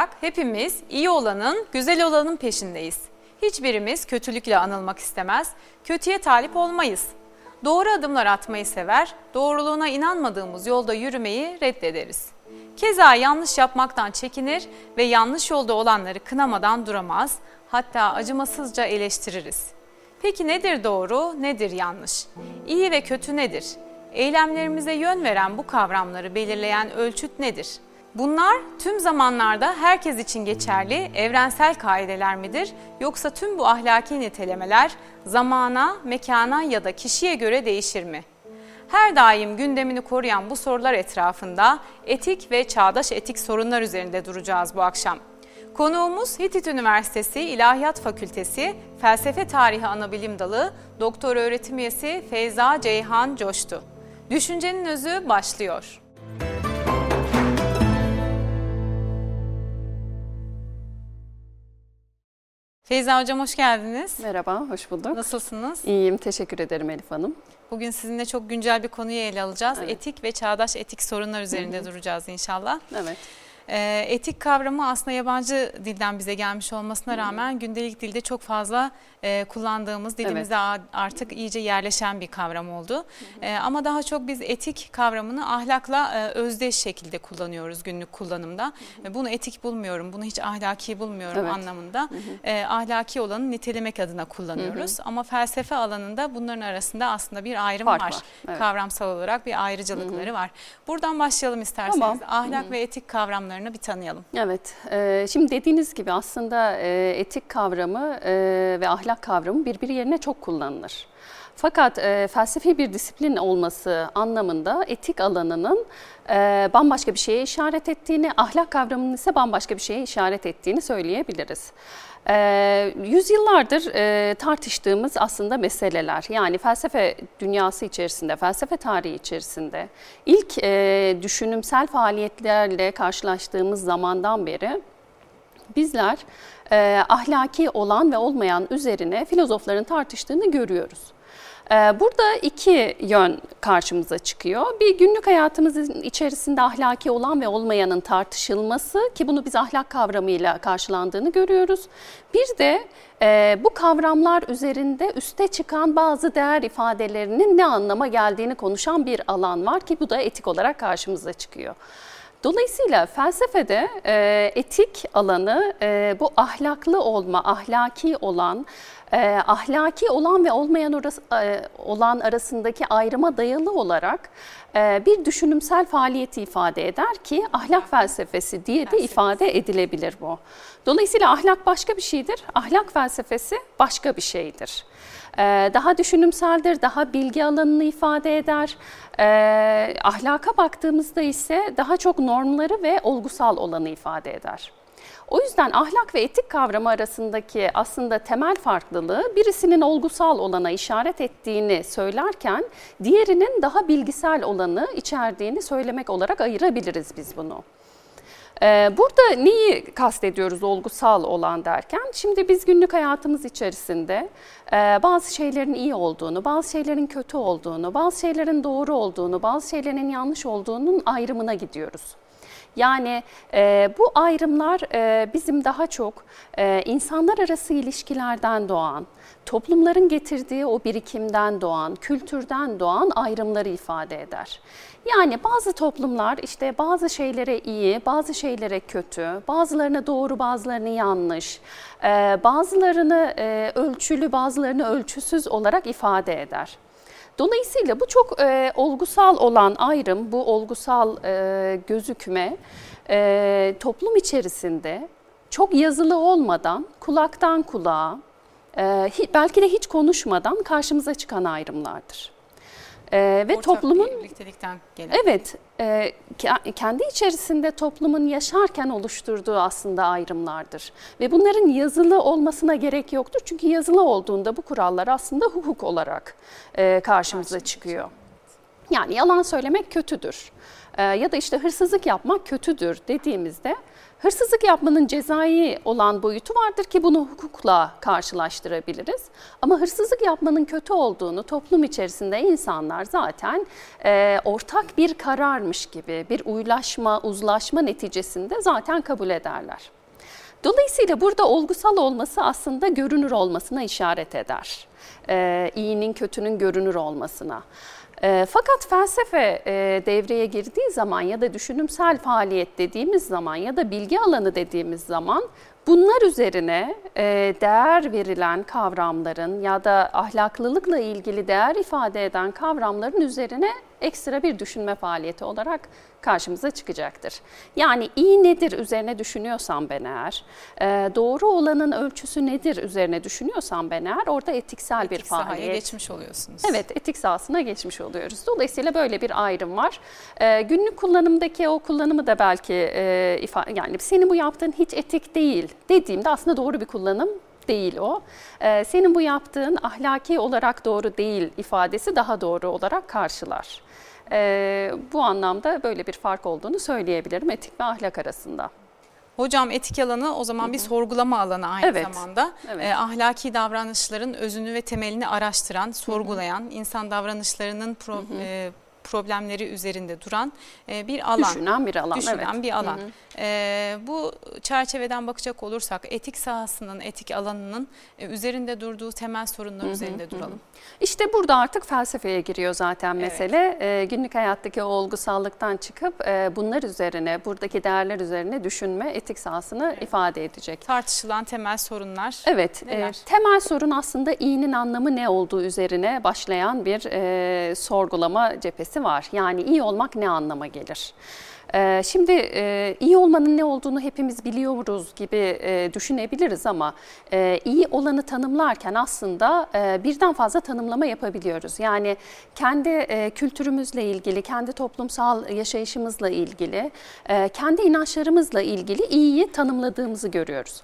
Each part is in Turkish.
olarak hepimiz iyi olanın, güzel olanın peşindeyiz. Hiçbirimiz kötülükle anılmak istemez, kötüye talip olmayız. Doğru adımlar atmayı sever, doğruluğuna inanmadığımız yolda yürümeyi reddederiz. Keza yanlış yapmaktan çekinir ve yanlış yolda olanları kınamadan duramaz, hatta acımasızca eleştiririz. Peki nedir doğru, nedir yanlış? İyi ve kötü nedir? Eylemlerimize yön veren bu kavramları belirleyen ölçüt nedir? Bunlar tüm zamanlarda herkes için geçerli evrensel kaideler midir yoksa tüm bu ahlaki nitelemeler zamana, mekana ya da kişiye göre değişir mi? Her daim gündemini koruyan bu sorular etrafında etik ve çağdaş etik sorunlar üzerinde duracağız bu akşam. Konuğumuz Hitit Üniversitesi İlahiyat Fakültesi Felsefe Tarihi Anabilim Dalı Doktor Öğretim Üyesi Feyza Ceyhan Coştu. Düşüncenin özü başlıyor. Feyza Hocam hoş geldiniz. Merhaba, hoş bulduk. Nasılsınız? İyiyim, teşekkür ederim Elif Hanım. Bugün sizinle çok güncel bir konuyu ele alacağız. Evet. Etik ve çağdaş etik sorunlar üzerinde duracağız inşallah. Evet. E, etik kavramı aslında yabancı dilden bize gelmiş olmasına rağmen gündelik dilde çok fazla e, kullandığımız, dilimizde evet. artık iyice yerleşen bir kavram oldu. E, ama daha çok biz etik kavramını ahlakla e, özdeş şekilde kullanıyoruz günlük kullanımda. E, bunu etik bulmuyorum, bunu hiç ahlaki bulmuyorum evet. anlamında. E, ahlaki olanı nitelemek adına kullanıyoruz. Hı hı. Ama felsefe alanında bunların arasında aslında bir ayrım Fark var. var. Evet. Kavramsal olarak bir ayrıcalıkları hı hı. var. Buradan başlayalım isterseniz. Tamam. Ahlak hı hı. ve etik kavramlarını bir tanıyalım. Evet, e, şimdi dediğiniz gibi aslında e, etik kavramı e, ve ahlak kavramı birbiri yerine çok kullanılır. Fakat felsefi bir disiplin olması anlamında etik alanının bambaşka bir şeye işaret ettiğini, ahlak kavramının ise bambaşka bir şeye işaret ettiğini söyleyebiliriz. E, yüzyıllardır e, tartıştığımız aslında meseleler yani felsefe dünyası içerisinde, felsefe tarihi içerisinde ilk e, düşünümsel faaliyetlerle karşılaştığımız zamandan beri bizler e, ahlaki olan ve olmayan üzerine filozofların tartıştığını görüyoruz. E, burada iki yön karşımıza çıkıyor. Bir günlük hayatımızın içerisinde ahlaki olan ve olmayanın tartışılması ki bunu biz ahlak kavramıyla karşılandığını görüyoruz. Bir de e, bu kavramlar üzerinde üste çıkan bazı değer ifadelerinin ne anlama geldiğini konuşan bir alan var ki bu da etik olarak karşımıza çıkıyor. Dolayısıyla felsefede e, etik alanı e, bu ahlaklı olma, ahlaki olan, e, ahlaki olan ve olmayan orası, e, olan arasındaki ayrıma dayalı olarak e, bir düşünümsel faaliyeti ifade eder ki ahlak felsefesi diye de ifade edilebilir bu. Dolayısıyla ahlak başka bir şeydir, ahlak felsefesi başka bir şeydir. Ee, daha düşünümseldir, daha bilgi alanını ifade eder. Ee, ahlaka baktığımızda ise daha çok normları ve olgusal olanı ifade eder. O yüzden ahlak ve etik kavramı arasındaki aslında temel farklılığı birisinin olgusal olana işaret ettiğini söylerken diğerinin daha bilgisel olanı içerdiğini söylemek olarak ayırabiliriz biz bunu. Ee, burada neyi kastediyoruz olgusal olan derken? Şimdi biz günlük hayatımız içerisinde e, bazı şeylerin iyi olduğunu, bazı şeylerin kötü olduğunu, bazı şeylerin doğru olduğunu, bazı şeylerin yanlış olduğunun ayrımına gidiyoruz. Yani e, bu ayrımlar e, bizim daha çok e, insanlar arası ilişkilerden doğan, toplumların getirdiği o birikimden doğan, kültürden doğan ayrımları ifade eder. Yani bazı toplumlar işte bazı şeylere iyi, bazı şeylere kötü, bazılarına doğru, bazılarını yanlış, e, bazılarını e, ölçülü, bazılarını ölçüsüz olarak ifade eder. Dolayısıyla bu çok e, olgusal olan ayrım, bu olgusal e, gözükme e, toplum içerisinde çok yazılı olmadan kulaktan kulağa, e, belki de hiç konuşmadan karşımıza çıkan ayrımlardır. Ee, ve Ortak toplumun birliktelikten gelen. Evet, e, kendi içerisinde toplumun yaşarken oluşturduğu aslında ayrımlardır. Ve bunların yazılı olmasına gerek yoktur. Çünkü yazılı olduğunda bu kurallar aslında hukuk olarak e, karşımıza çıkıyor. Yani yalan söylemek kötüdür. e, ya da işte hırsızlık yapmak kötüdür dediğimizde hırsızlık yapmanın cezai olan boyutu vardır ki bunu hukukla karşılaştırabiliriz. Ama hırsızlık yapmanın kötü olduğunu toplum içerisinde insanlar zaten e, ortak bir kararmış gibi bir uylaşma, uzlaşma neticesinde zaten kabul ederler. Dolayısıyla burada olgusal olması aslında görünür olmasına işaret eder. Ee, iyinin kötünün görünür olmasına. E, fakat felsefe e, devreye girdiği zaman ya da düşünümsel faaliyet dediğimiz zaman ya da bilgi alanı dediğimiz zaman bunlar üzerine e, değer verilen kavramların ya da ahlaklılıkla ilgili değer ifade eden kavramların üzerine ekstra bir düşünme faaliyeti olarak karşımıza çıkacaktır. Yani iyi nedir üzerine düşünüyorsam ben eğer, e, doğru olanın ölçüsü nedir üzerine düşünüyorsam ben eğer orada etiksel etik bir faaliyet. geçmiş oluyorsunuz. Evet etik sahasına geçmiş oluyoruz. Dolayısıyla böyle bir ayrım var. E, günlük kullanımdaki o kullanımı da belki e, yani senin bu yaptığın hiç etik değil dediğimde aslında doğru bir kullanım değil o. Ee, senin bu yaptığın ahlaki olarak doğru değil ifadesi daha doğru olarak karşılar. Ee, bu anlamda böyle bir fark olduğunu söyleyebilirim etik ve ahlak arasında. Hocam etik alanı o zaman bir sorgulama alanı aynı Evet, zamanda. evet. Ee, ahlaki davranışların özünü ve temelini araştıran, sorgulayan, insan davranışlarının pro- e, problemleri üzerinde duran e, bir alan. Düşünen bir alan. Düşünen evet. bir alan. Hı hı. Ee, bu çerçeveden bakacak olursak etik sahasının, etik alanının e, üzerinde durduğu temel sorunlar üzerinde duralım. İşte burada artık felsefeye giriyor zaten Evet. mesele. Ee, günlük hayattaki olgusallıktan çıkıp e, bunlar üzerine, buradaki değerler üzerine düşünme etik sahasını ifade edecek. Tartışılan temel sorunlar. Evet, e, temel sorun aslında iyinin anlamı ne olduğu üzerine başlayan bir e, sorgulama cephesi var. Yani iyi olmak ne anlama gelir? E, şimdi e, iyi olmanın ne olduğunu hepimiz biliyoruz gibi e, düşünebiliriz ama e, iyi olanı tanımlarken aslında birden fazla tanımlama yapabiliyoruz. Yani kendi kültürümüzle ilgili, kendi toplumsal yaşayışımızla ilgili, kendi inançlarımızla ilgili iyiyi tanımladığımızı görüyoruz.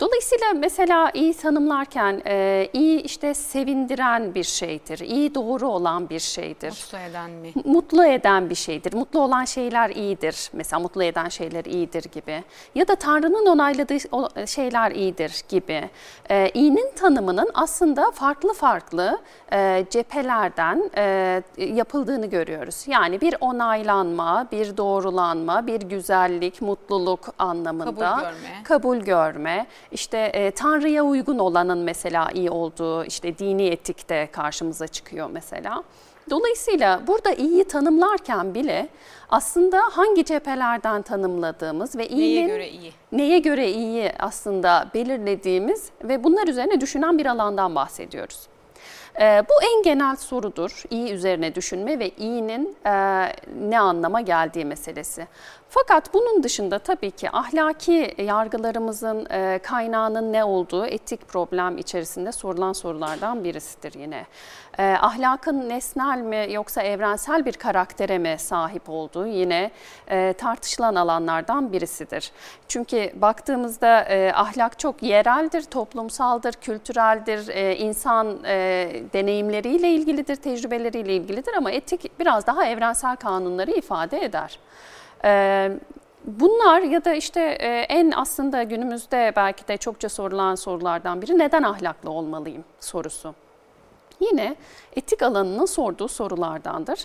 Dolayısıyla mesela iyi tanımlarken e, iyi işte sevindiren bir şeydir, iyi doğru olan bir şeydir, Mutlu eden mi? mutlu eden bir şeydir, mutlu olan şeyler iyidir, mesela mutlu eden şeyler iyidir gibi ya da Tanrı'nın onayladığı şeyler iyidir gibi. E, iyinin tanımının aslında farklı farklı e, cephelerden e, yapıldığını görüyoruz. Yani bir onaylanma, bir doğrulanma, bir güzellik, mutluluk anlamında Kabul görme. kabul görme, işte e, Tanrı'ya uygun olanın mesela iyi olduğu, işte dini etikte karşımıza çıkıyor mesela. Dolayısıyla burada iyiyi tanımlarken bile aslında hangi cephelerden tanımladığımız ve Neye iyinin göre iyi? neye göre iyi aslında belirlediğimiz ve bunlar üzerine düşünen bir alandan bahsediyoruz. Ee, bu en genel sorudur. İyi üzerine düşünme ve iyinin e, ne anlama geldiği meselesi. Fakat bunun dışında tabii ki ahlaki yargılarımızın e, kaynağının ne olduğu etik problem içerisinde sorulan sorulardan birisidir yine. E, ahlakın nesnel mi yoksa evrensel bir karaktere mi sahip olduğu yine e, tartışılan alanlardan birisidir. Çünkü baktığımızda ahlak çok yereldir, toplumsaldır, kültüreldir, insan deneyimleriyle ilgilidir, tecrübeleriyle ilgilidir ama etik biraz daha evrensel kanunları ifade eder. Ee, Bunlar ya da işte e, en aslında günümüzde belki de çokça sorulan sorulardan biri neden ahlaklı olmalıyım sorusu. Yine etik alanının sorduğu sorulardandır.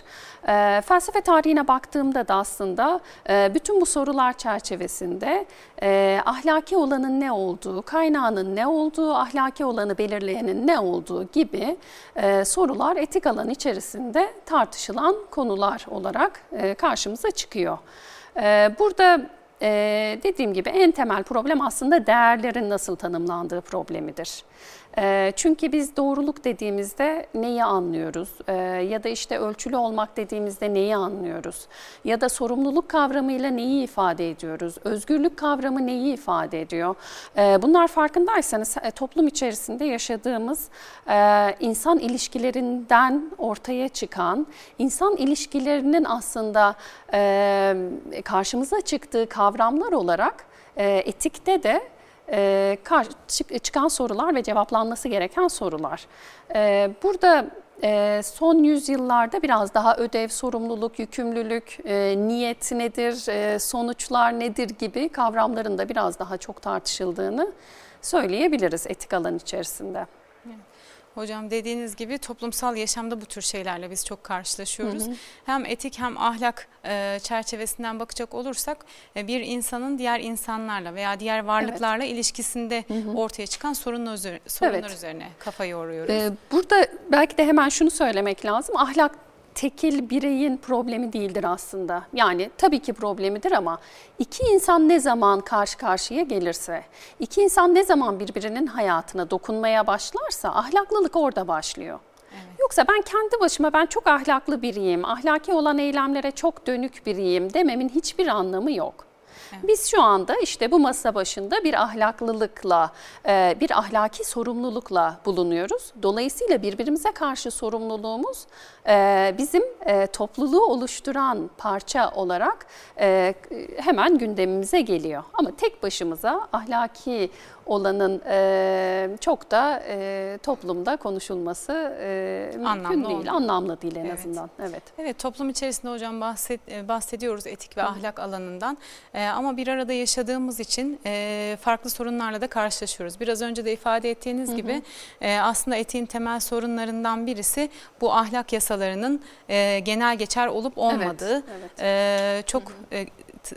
E, felsefe tarihine baktığımda da aslında e, bütün bu sorular çerçevesinde e, ahlaki olanın ne olduğu, kaynağının ne olduğu, ahlaki olanı belirleyenin ne olduğu gibi e, sorular etik alan içerisinde tartışılan konular olarak e, karşımıza çıkıyor. Ee, Burada e, dediğim gibi en temel problem aslında değerlerin nasıl tanımlandığı problemidir. E, Çünkü biz doğruluk dediğimizde neyi anlıyoruz? E, Ya da işte ölçülü olmak dediğimizde neyi anlıyoruz? Ya da sorumluluk kavramıyla neyi ifade ediyoruz? Özgürlük kavramı neyi ifade ediyor? E, Bunlar farkındaysanız e, toplum içerisinde yaşadığımız e, insan ilişkilerinden ortaya çıkan, insan ilişkilerinin aslında e, karşımıza çıktığı kavramlar olarak etikte de e, kar- çık- çıkan sorular ve cevaplanması gereken sorular. E, burada e, son yüzyıllarda biraz daha ödev, sorumluluk, yükümlülük, e, niyet nedir, e, sonuçlar nedir gibi kavramların da biraz daha çok tartışıldığını söyleyebiliriz etik alan içerisinde. Hocam dediğiniz gibi toplumsal yaşamda bu tür şeylerle biz çok karşılaşıyoruz. Hı hı. Hem etik hem ahlak e, çerçevesinden bakacak olursak e, bir insanın diğer insanlarla veya diğer varlıklarla evet. ilişkisinde hı hı. ortaya çıkan sorunlar, sorunlar evet. üzerine kafa yoruyoruz. Ee, burada belki de hemen şunu söylemek lazım. Ahlak tekil bireyin problemi değildir aslında. Yani tabii ki problemidir ama iki insan ne zaman karşı karşıya gelirse, iki insan ne zaman birbirinin hayatına dokunmaya başlarsa ahlaklılık orada başlıyor. Evet. Yoksa ben kendi başıma ben çok ahlaklı biriyim, ahlaki olan eylemlere çok dönük biriyim dememin hiçbir anlamı yok. Biz şu anda işte bu masa başında bir ahlaklılıkla, e, bir ahlaki sorumlulukla bulunuyoruz. Dolayısıyla birbirimize karşı sorumluluğumuz e, bizim e, topluluğu oluşturan parça olarak hemen gündemimize geliyor. Ama tek başımıza ahlaki olanın e, çok da e, toplumda konuşulması e, mümkün anlamlı değil, oldu. anlamlı değil en evet. azından. Evet. Evet, toplum içerisinde hocam bahset, bahsediyoruz etik ve Hı. ahlak alanından. E, ama bir arada yaşadığımız için e, farklı sorunlarla da karşılaşıyoruz. Biraz önce de ifade ettiğiniz Hı. gibi e, aslında etiğin temel sorunlarından birisi bu ahlak yasalarının e, genel geçer olup olmadığı. Evet, evet. E, çok Hı. E,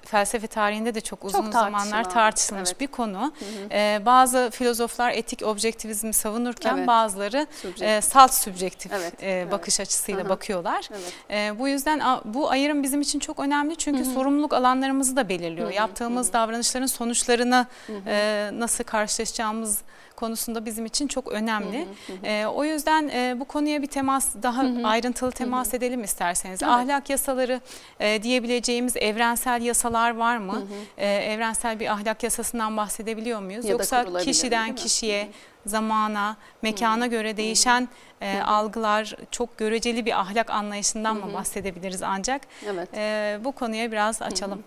felsefe tarihinde de çok uzun çok zamanlar tartışılmış evet. bir konu. Hı hı. Ee, bazı filozoflar etik objektivizmi savunurken evet. bazıları e, salt sübjektif evet. e, bakış evet. açısıyla hı hı. bakıyorlar. Evet. E, bu yüzden bu ayrım bizim için çok önemli çünkü hı hı. sorumluluk alanlarımızı da belirliyor. Hı hı. Yaptığımız hı hı. davranışların sonuçlarını hı hı. E, nasıl karşılaşacağımız konusunda bizim için çok önemli. Hı hı hı. E, o yüzden e, bu konuya bir temas daha hı hı. ayrıntılı temas hı hı. edelim isterseniz. Evet. Ahlak yasaları e, diyebileceğimiz evrensel yasalar var mı? Hı hı. E, evrensel bir ahlak yasasından bahsedebiliyor muyuz? Ya Yoksa kişiden kişiye, hı hı. zamana, mekana hı. göre değişen e, hı hı. algılar, çok göreceli bir ahlak anlayışından hı. mı bahsedebiliriz ancak? Evet. E, bu konuya biraz açalım.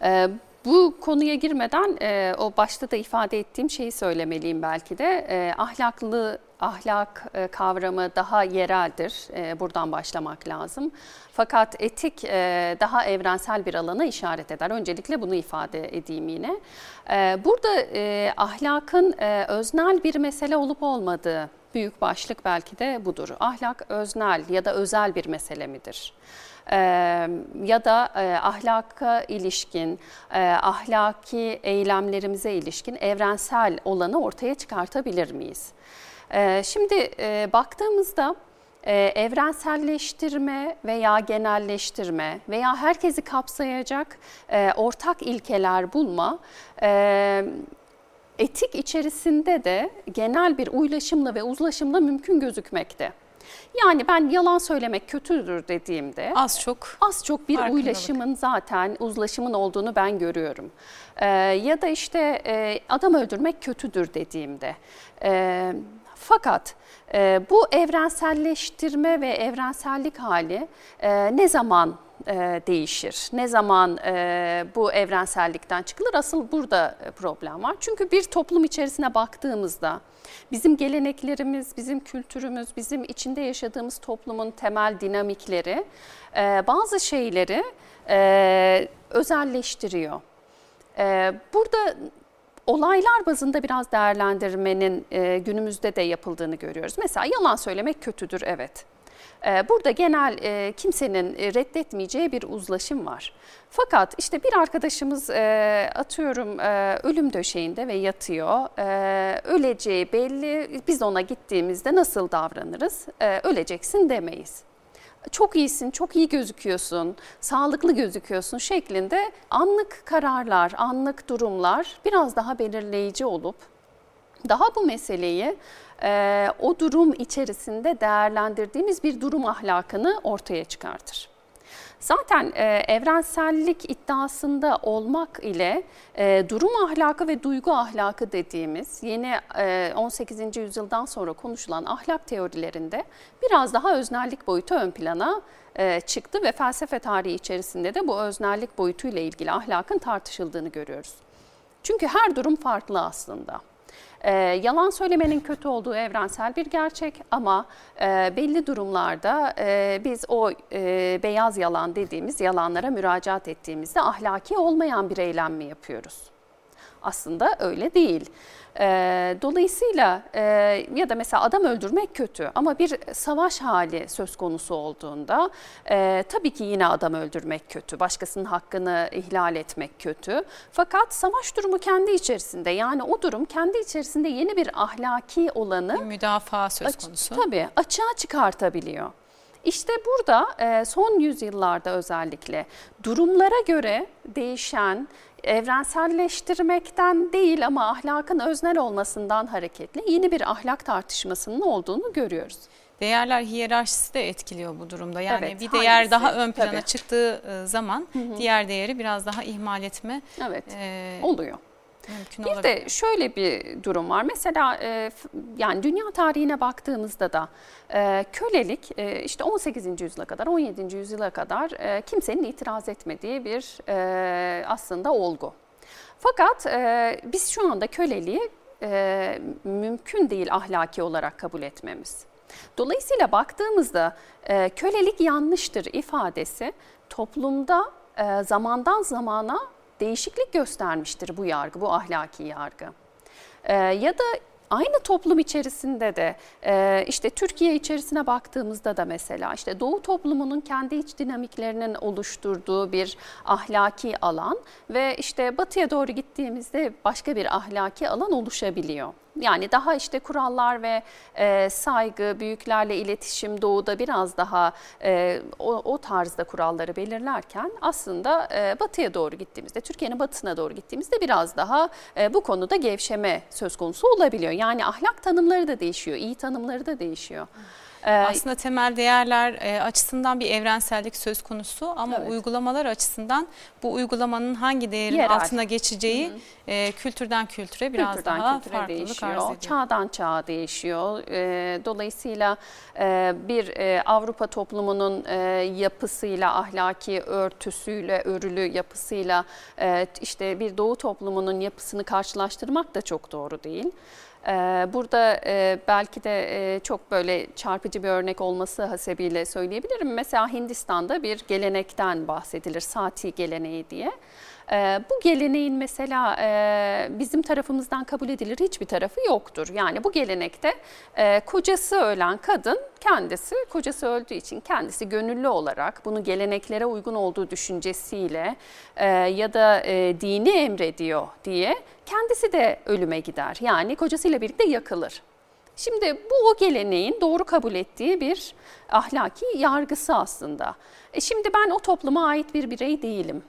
Hı. E, bu konuya girmeden e, o başta da ifade ettiğim şeyi söylemeliyim belki de. E, ahlaklı ahlak e, kavramı daha yereldir. E, buradan başlamak lazım. Fakat etik e, daha evrensel bir alana işaret eder. Öncelikle bunu ifade edeyim yine. E, burada e, ahlakın e, öznel bir mesele olup olmadığı büyük başlık belki de budur. Ahlak öznel ya da özel bir mesele midir? e, ya da e, ahlaka ilişkin, e, ahlaki eylemlerimize ilişkin evrensel olanı ortaya çıkartabilir miyiz? E, şimdi e, baktığımızda evrenselleştirme veya genelleştirme veya herkesi kapsayacak ortak ilkeler bulma etik içerisinde de genel bir uylaşımla ve uzlaşımla mümkün gözükmekte. Yani ben yalan söylemek kötüdür dediğimde az çok az çok bir uylaşımın zaten uzlaşımın olduğunu ben görüyorum. Ee, ya da işte e, adam öldürmek kötüdür dediğimde. E, fakat e, bu evrenselleştirme ve evrensellik hali e, ne zaman e, değişir? Ne zaman e, bu evrensellikten çıkılır? Asıl burada problem var. Çünkü bir toplum içerisine baktığımızda bizim geleneklerimiz, bizim kültürümüz, bizim içinde yaşadığımız toplumun temel dinamikleri e, bazı şeyleri e, özelleştiriyor. E, burada olaylar bazında biraz değerlendirmenin e, günümüzde de yapıldığını görüyoruz. Mesela yalan söylemek kötüdür, evet. Ee, burada genel e, kimsenin e, reddetmeyeceği bir uzlaşım var. Fakat işte bir arkadaşımız e, atıyorum ölüm döşeğinde ve yatıyor. Öleceği belli. Biz ona gittiğimizde nasıl davranırız? Öleceksin demeyiz çok iyisin, çok iyi gözüküyorsun, sağlıklı gözüküyorsun şeklinde anlık kararlar, anlık durumlar biraz daha belirleyici olup daha bu meseleyi e, o durum içerisinde değerlendirdiğimiz bir durum ahlakını ortaya çıkartır. Zaten e, evrensellik iddiasında olmak ile e, durum ahlakı ve duygu ahlakı dediğimiz yeni e, 18. yüzyıldan sonra konuşulan ahlak teorilerinde biraz daha öznellik boyutu ön plana e, çıktı ve felsefe tarihi içerisinde de bu öznellik boyutuyla ilgili ahlakın tartışıldığını görüyoruz. Çünkü her durum farklı aslında. E, yalan söylemenin kötü olduğu evrensel bir gerçek ama e, belli durumlarda e, biz o e, beyaz yalan dediğimiz yalanlara müracaat ettiğimizde ahlaki olmayan bir eylem mi yapıyoruz? Aslında öyle değil. E, dolayısıyla e, ya da mesela adam öldürmek kötü ama bir savaş hali söz konusu olduğunda e, tabii ki yine adam öldürmek kötü. Başkasının hakkını ihlal etmek kötü. Fakat savaş durumu kendi içerisinde yani o durum kendi içerisinde yeni bir ahlaki olanı Bir müdafaa söz aç- konusu. tabii açığa çıkartabiliyor. İşte burada son yüzyıllarda özellikle durumlara göre değişen, evrenselleştirmekten değil ama ahlakın öznel olmasından hareketle yeni bir ahlak tartışmasının olduğunu görüyoruz. Değerler hiyerarşisi de etkiliyor bu durumda. Yani Evet, bir değer hangisi? daha ön plana Tabii. çıktığı e, zaman diğer değeri biraz daha ihmal etme Evet, e, oluyor. Mümkün Bir olabilir. de şöyle bir durum var. Mesela e, yani dünya tarihine baktığımızda da e, kölelik e, işte 18. yüzyıla kadar, 17. yüzyıla kadar e, kimsenin itiraz etmediği bir e, aslında olgu. Fakat e, biz şu anda köleliği e, mümkün değil ahlaki olarak kabul etmemiz. Dolayısıyla baktığımızda e, kölelik yanlıştır ifadesi toplumda e, zamandan zamana değişiklik göstermiştir bu yargı, bu ahlaki yargı. E, ya da aynı toplum içerisinde de e, işte Türkiye içerisine baktığımızda da mesela işte Doğu toplumunun kendi iç dinamiklerinin oluşturduğu bir ahlaki alan ve işte Batı'ya doğru gittiğimizde başka bir ahlaki alan oluşabiliyor. Yani daha işte kurallar ve e, saygı, büyüklerle iletişim doğuda biraz daha e, o, o tarzda kuralları belirlerken aslında e, batıya doğru gittiğimizde, Türkiye'nin batısına doğru gittiğimizde biraz daha e, bu konuda gevşeme söz konusu olabiliyor. Yani ahlak tanımları da değişiyor, iyi tanımları da değişiyor. E, Aslında temel değerler e, açısından bir evrensellik söz konusu ama Evet. uygulamalar açısından bu uygulamanın hangi değerin Yerel. altına geçeceği e, kültürden kültüre biraz kültürden daha kültüre farklılık değişiyor, arz ediyor. çağdan çağa değişiyor. E, dolayısıyla bir Avrupa toplumunun yapısıyla, ahlaki örtüsüyle, örülü yapısıyla işte bir Doğu toplumunun yapısını karşılaştırmak da çok doğru değil. E, Burada e, belki de e, çok böyle çarpıcı bir örnek olması hasebiyle söyleyebilirim. Mesela Hindistan'da bir gelenekten bahsedilir, sati geleneği diye. Ee, bu geleneğin mesela e, bizim tarafımızdan kabul edilir hiçbir tarafı yoktur. Yani bu gelenekte e, kocası ölen kadın kendisi kocası öldüğü için kendisi gönüllü olarak bunu geleneklere uygun olduğu düşüncesiyle e, ya da dini emrediyor diye kendisi de ölüme gider. Yani kocasıyla birlikte yakılır. Şimdi bu o geleneğin doğru kabul ettiği bir ahlaki yargısı aslında. E şimdi ben o topluma ait bir birey değilim.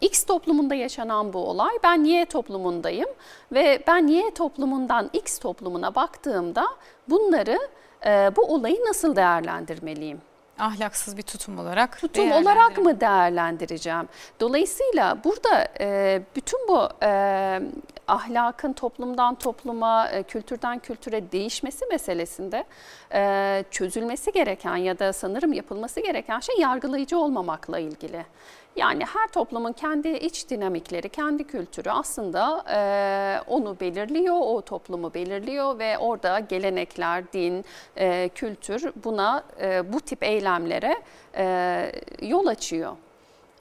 X toplumunda yaşanan bu olay, ben Y toplumundayım ve ben Y toplumundan X toplumuna baktığımda bunları, e, bu olayı nasıl değerlendirmeliyim? Ahlaksız bir tutum olarak Tutum olarak mı değerlendireceğim? Dolayısıyla burada e, bütün bu e, ahlakın toplumdan topluma, e, kültürden kültüre değişmesi meselesinde e, çözülmesi gereken ya da sanırım yapılması gereken şey yargılayıcı olmamakla ilgili. Yani her toplumun kendi iç dinamikleri, kendi kültürü aslında e, onu belirliyor, o toplumu belirliyor ve orada gelenekler, din, e, kültür buna e, bu tip eylemlere e, yol açıyor.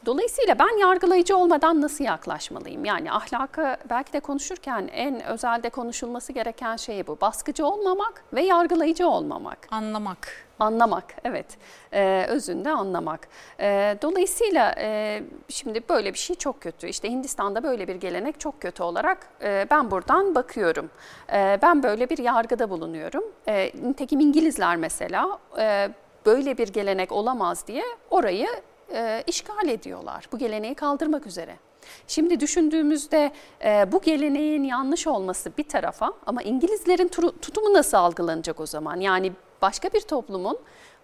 Dolayısıyla ben yargılayıcı olmadan nasıl yaklaşmalıyım? Yani ahlakı belki de konuşurken en özelde konuşulması gereken şey bu. Baskıcı olmamak ve yargılayıcı olmamak. Anlamak. Anlamak, evet. Ee, özünde anlamak. Ee, dolayısıyla e, şimdi böyle bir şey çok kötü. İşte Hindistan'da böyle bir gelenek çok kötü olarak e, ben buradan bakıyorum. E, ben böyle bir yargıda bulunuyorum. E, nitekim İngilizler mesela e, böyle bir gelenek olamaz diye orayı e, işgal ediyorlar. Bu geleneği kaldırmak üzere. Şimdi düşündüğümüzde e, bu geleneğin yanlış olması bir tarafa ama İngilizlerin tutumu nasıl algılanacak o zaman? Yani başka bir toplumun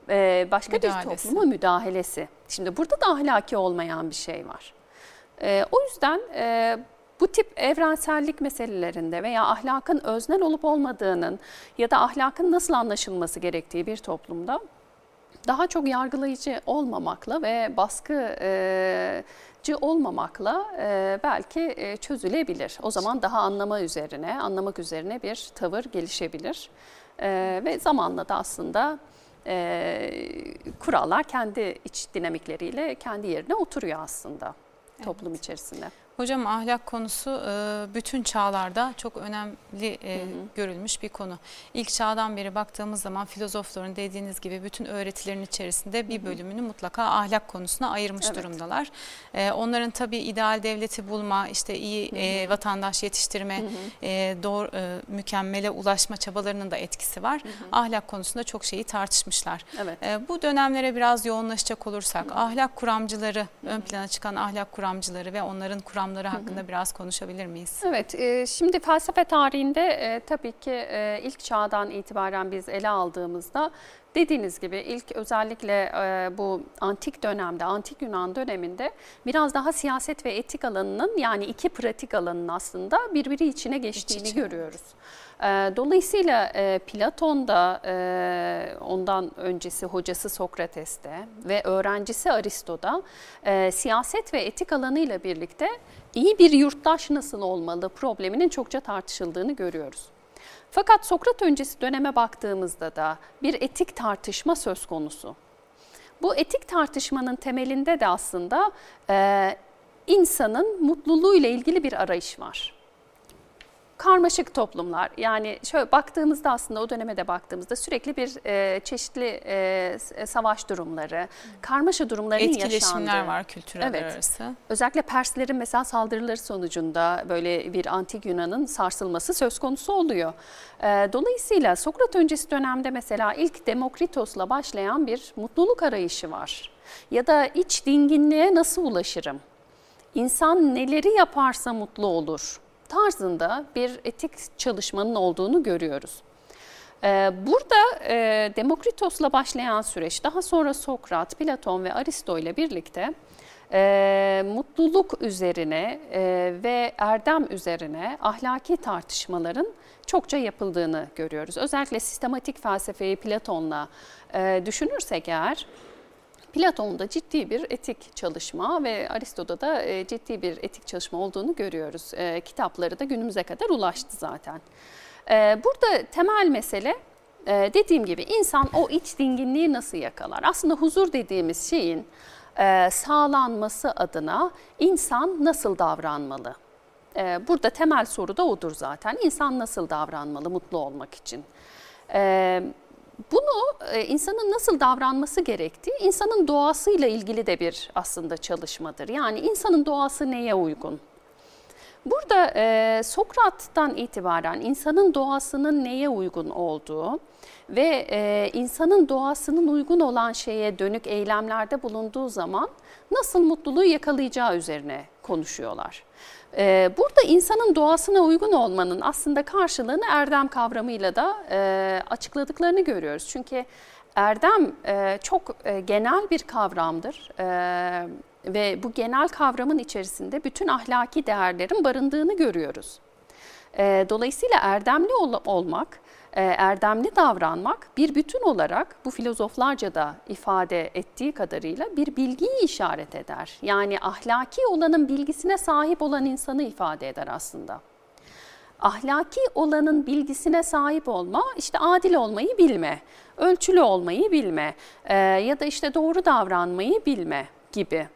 e, başka Müdahalesi. bir topluma müdahalesi. Şimdi burada da ahlaki olmayan bir şey var. E, o yüzden e, bu tip evrensellik meselelerinde veya ahlakın öznel olup olmadığının ya da ahlakın nasıl anlaşılması gerektiği bir toplumda daha çok yargılayıcı olmamakla ve baskıcı olmamakla belki çözülebilir. O zaman daha anlama üzerine, anlamak üzerine bir tavır gelişebilir. E, ve zamanla da aslında kurallar kendi iç dinamikleriyle kendi yerine oturuyor aslında toplum evet. içerisinde. Hocam ahlak konusu e, bütün çağlarda çok önemli e, görülmüş bir konu. İlk çağdan beri baktığımız zaman filozofların dediğiniz gibi bütün öğretilerin içerisinde bir bölümünü mutlaka ahlak konusuna ayırmış evet. durumdalar. E, onların tabii ideal devleti bulma, işte iyi hı hı. vatandaş yetiştirme, hı hı. doğru mükemmele ulaşma çabalarının da etkisi var. Hı hı. Ahlak konusunda çok şeyi tartışmışlar. Evet. Bu dönemlere biraz yoğunlaşacak olursak hı hı. ahlak kuramcıları, ön plana çıkan ahlak kuramcıları ve onların kuram kavramları hakkında hı hı. biraz konuşabilir miyiz? Evet, e, şimdi felsefe tarihinde e, tabii ki e, ilk çağdan itibaren biz ele aldığımızda Dediğiniz gibi ilk özellikle e, bu antik dönemde, antik Yunan döneminde biraz daha siyaset ve etik alanının yani iki pratik alanın aslında birbiri içine geçtiğini İç görüyoruz. E, dolayısıyla e, Platon'da e, ondan öncesi hocası Sokrates'te ve öğrencisi Aristo'da e, siyaset ve etik alanıyla birlikte iyi bir yurttaş nasıl olmalı probleminin çokça tartışıldığını görüyoruz. Fakat Sokrat öncesi döneme baktığımızda da bir etik tartışma söz konusu. Bu etik tartışmanın temelinde de aslında e, insanın mutluluğuyla ilgili bir arayış var karmaşık toplumlar. Yani şöyle baktığımızda aslında o döneme de baktığımızda sürekli bir e, çeşitli e, e savaş durumları, karmaşa durumlarının yaşandığı. Etkileşimler var kültürler evet. arası. Özellikle Perslerin mesela saldırıları sonucunda böyle bir antik Yunan'ın sarsılması söz konusu oluyor. E, dolayısıyla Sokrat öncesi dönemde mesela ilk Demokritos'la başlayan bir mutluluk arayışı var. Ya da iç dinginliğe nasıl ulaşırım? İnsan neleri yaparsa mutlu olur tarzında bir etik çalışmanın olduğunu görüyoruz. Ee, burada e, Demokritos'la başlayan süreç daha sonra Sokrat, Platon ve Aristo ile birlikte e, mutluluk üzerine e, ve erdem üzerine ahlaki tartışmaların çokça yapıldığını görüyoruz. Özellikle sistematik felsefeyi Platon'la düşünürsek eğer Platon'da ciddi bir etik çalışma ve Aristo'da da e, ciddi bir etik çalışma olduğunu görüyoruz. E, kitapları da günümüze kadar ulaştı zaten. E, burada temel mesele dediğim gibi insan o iç dinginliği nasıl yakalar? Aslında huzur dediğimiz şeyin sağlanması adına insan nasıl davranmalı? Burada temel soru da odur zaten. İnsan nasıl davranmalı mutlu olmak için? Bunu e, insanın nasıl davranması gerektiği insanın doğasıyla ilgili de bir aslında çalışmadır. Yani insanın doğası neye uygun? Burada e, Sokrat'tan itibaren insanın doğasının neye uygun olduğu ve e, insanın doğasının uygun olan şeye dönük eylemlerde bulunduğu zaman nasıl mutluluğu yakalayacağı üzerine konuşuyorlar. Ee, burada insanın doğasına uygun olmanın aslında karşılığını erdem kavramıyla da e, açıkladıklarını görüyoruz. Çünkü erdem e, çok e, genel bir kavramdır ve bu genel kavramın içerisinde bütün ahlaki değerlerin barındığını görüyoruz. Dolayısıyla erdemli olmak e, erdemli davranmak bir bütün olarak bu filozoflarca da ifade ettiği kadarıyla bir bilgiyi işaret eder. Yani ahlaki olanın bilgisine sahip olan insanı ifade eder aslında. Ahlaki olanın bilgisine sahip olma, işte adil olmayı bilme, ölçülü olmayı bilme e, ya da işte doğru davranmayı bilme gibi.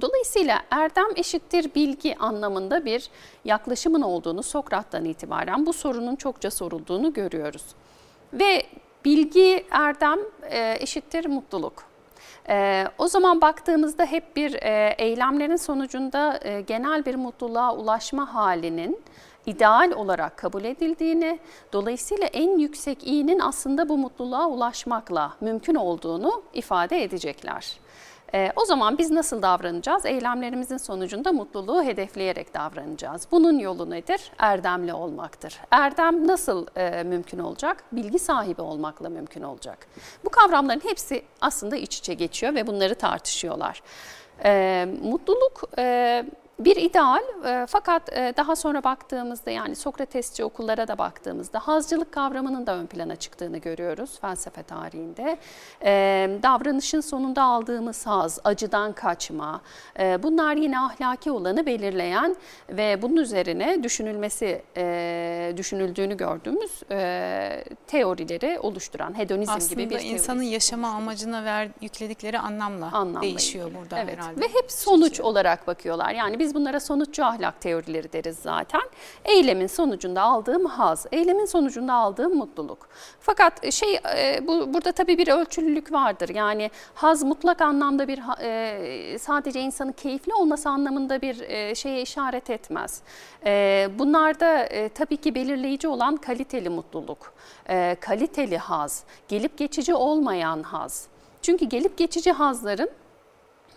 Dolayısıyla erdem eşittir bilgi anlamında bir yaklaşımın olduğunu Sokrat'tan itibaren bu sorunun çokça sorulduğunu görüyoruz. Ve bilgi, erdem e, eşittir mutluluk. E, o zaman baktığımızda hep bir e, eylemlerin sonucunda genel bir mutluluğa ulaşma halinin ideal olarak kabul edildiğini, dolayısıyla en yüksek iyinin aslında bu mutluluğa ulaşmakla mümkün olduğunu ifade edecekler. E, o zaman biz nasıl davranacağız? Eylemlerimizin sonucunda mutluluğu hedefleyerek davranacağız. Bunun yolu nedir? Erdemli olmaktır. Erdem nasıl e, mümkün olacak? Bilgi sahibi olmakla mümkün olacak. Bu kavramların hepsi aslında iç içe geçiyor ve bunları tartışıyorlar. E, mutluluk... E, bir ideal e, fakat e, daha sonra baktığımızda yani Sokratesçi okullara da baktığımızda hazcılık kavramının da ön plana çıktığını görüyoruz felsefe tarihinde. E, davranışın sonunda aldığımız haz, acıdan kaçma e, bunlar yine ahlaki olanı belirleyen ve bunun üzerine düşünülmesi e, düşünüldüğünü gördüğümüz e, teorileri oluşturan hedonizm Aslında gibi bir Aslında insanın yaşama amacına ver, yükledikleri anlamla, anlamla değişiyor ilgili. burada evet. herhalde. Ve hep sonuç olarak bakıyorlar. Yani biz bunlara sonuççu ahlak teorileri deriz zaten. Eylemin sonucunda aldığım haz, eylemin sonucunda aldığım mutluluk. Fakat şey e, bu burada tabii bir ölçülülük vardır. Yani haz mutlak anlamda bir e, sadece insanın keyifli olması anlamında bir e, şeye işaret etmez. Bunlarda tabii ki belirleyici olan kaliteli mutluluk, kaliteli haz, gelip geçici olmayan haz. Çünkü gelip geçici hazların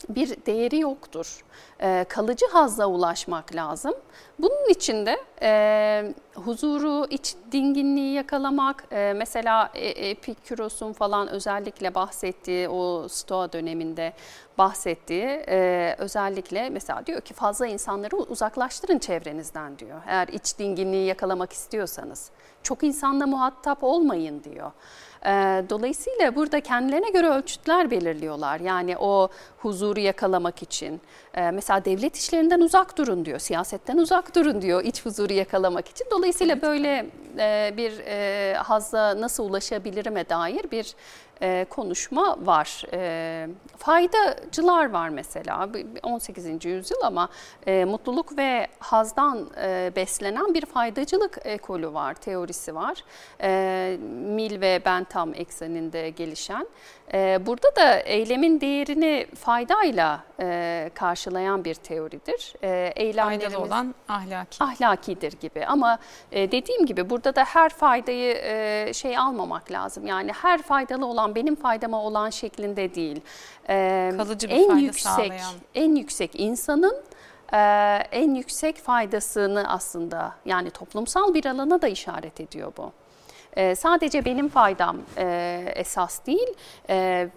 bir değeri yoktur. E, kalıcı hazla ulaşmak lazım. Bunun için de e, huzuru, iç dinginliği yakalamak, e, mesela e, Epiküros'un falan özellikle bahsettiği o Stoa döneminde bahsettiği e, özellikle mesela diyor ki fazla insanları uzaklaştırın çevrenizden diyor. Eğer iç dinginliği yakalamak istiyorsanız. Çok insanla muhatap olmayın diyor. Dolayısıyla burada kendilerine göre ölçütler belirliyorlar. Yani o huzuru yakalamak için. Mesela devlet işlerinden uzak durun diyor, siyasetten uzak durun diyor iç huzuru yakalamak için. Dolayısıyla böyle bir hazza nasıl ulaşabilirime dair bir e, konuşma var. E, faydacılar var mesela 18. yüzyıl ama e, mutluluk ve hazdan e, beslenen bir faydacılık ekolü var, teorisi var. E, Mill ve Bentham ekseninde gelişen. E, burada da eylemin değerini faydayla e, karşılayan bir teoridir. E, eylemlerimiz Faydalı olan ahlaki. Ahlakidir gibi ama e, dediğim gibi burada da her faydayı e, şey almamak lazım. Yani her faydalı olan benim faydama olan şeklinde değil. E, Kalıcı bir en fayda yüksek, sağlayan. En yüksek insanın e, en yüksek faydasını aslında yani toplumsal bir alana da işaret ediyor bu. E, sadece benim faydam e, esas değil, e,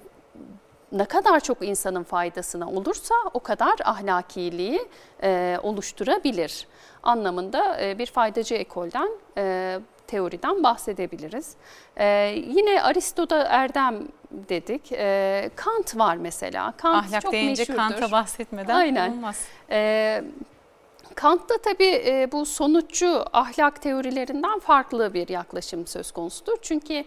ne kadar çok insanın faydasına olursa o kadar ahlakiliği e, oluşturabilir anlamında e, bir faydacı ekolden e, teoriden bahsedebiliriz. Ee, yine Aristo'da erdem dedik. Ee, Kant var mesela. Kant Ahlak çok deyince meşhurdur. Kant'a bahsetmeden Aynen. olmaz. Ee, Kant'ta tabii e, bu sonuççu ahlak teorilerinden farklı bir yaklaşım söz konusudur. Çünkü